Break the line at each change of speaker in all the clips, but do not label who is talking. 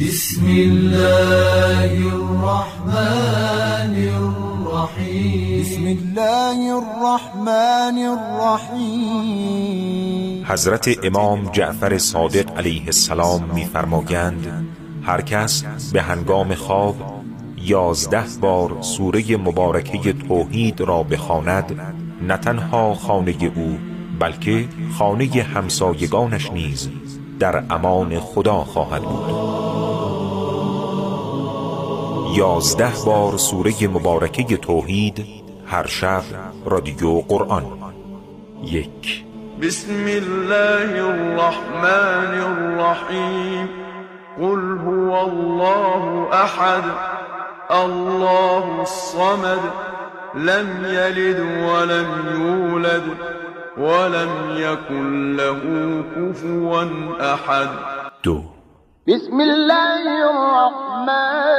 بسم الله الرحمن الرحیم
بسم الله الرحمن الرحیم
حضرت امام جعفر صادق علیه السلام میفرمایند هر کس به هنگام خواب یازده بار سوره مبارکه توحید را بخواند نه تنها خانه او بلکه خانه همسایگانش نیز در امان خدا خواهد بود. یازده بار سوره مبارکه توحید هر شب رادیو قرآن. یک.
بسم الله الرحمن الرحیم. قل هو الله احد. الله الصمد. لم يلد ولم يولد ولم يكن له كفوا احد
دو.
بسم الله الرحمن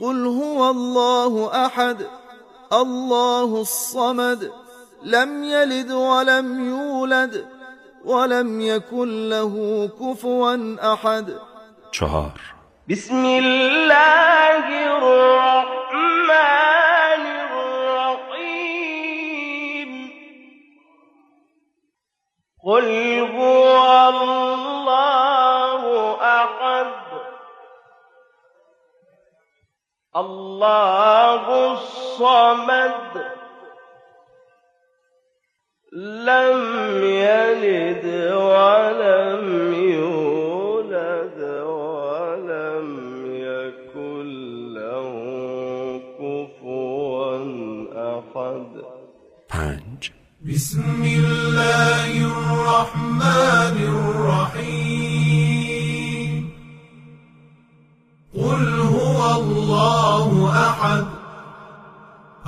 قل هو الله أحد الله الصمد لم يلد ولم يولد ولم يكن له كفوا أحد.
چهار.
بسم الله الرحمن الرحيم. قل هو الله الصمد لم يلد ولم يولد ولم يكن له كفوا أحد.
پنج.
بسم الله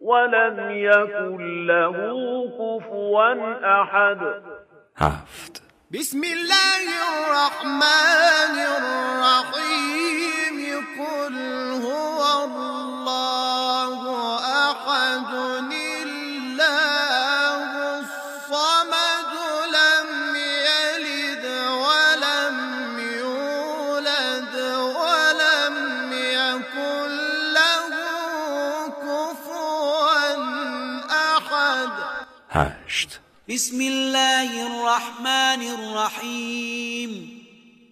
ولم يكن له كفوا أحد.
هفت.
بسم الله الرحمن الرحيم. قل أحد
هشت.
بسم الله الرحمن الرحيم.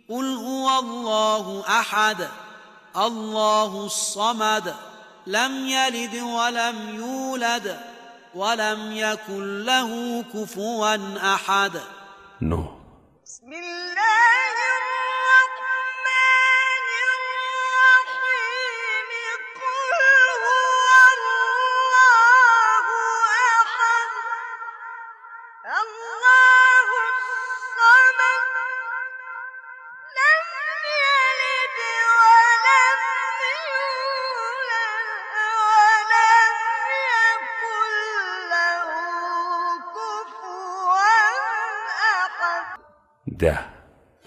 قل هو الله أحد الله الصمد لم يلد ولم يولد ولم يكن له كفوا أحد.
نو.
بسم الله
ده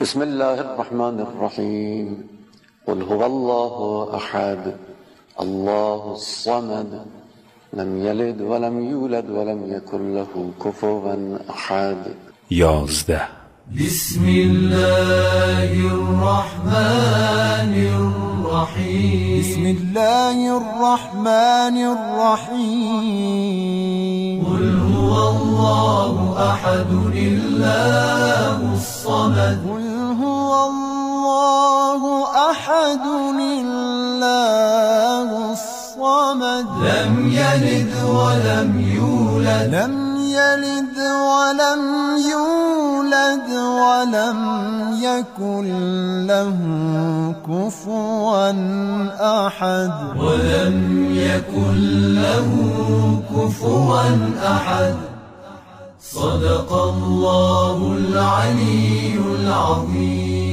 بسم الله الرحمن الرحيم. قل هو الله أحد. الله الصمد. لم يلد ولم يولد ولم يكن له كفوا أحد.
یازده
بسم الله الرحمن الرحيم.
بسم الله الرحمن الرحيم.
قل هو الله أحد الله الصمد.
قل هو الله أحد الله
لم يلد ولم يولد.
لم يلد ولم يولد ولم يكن له كفوا أحد.
ولم يكن له كفوا أحد. صدق الله العلي العظيم.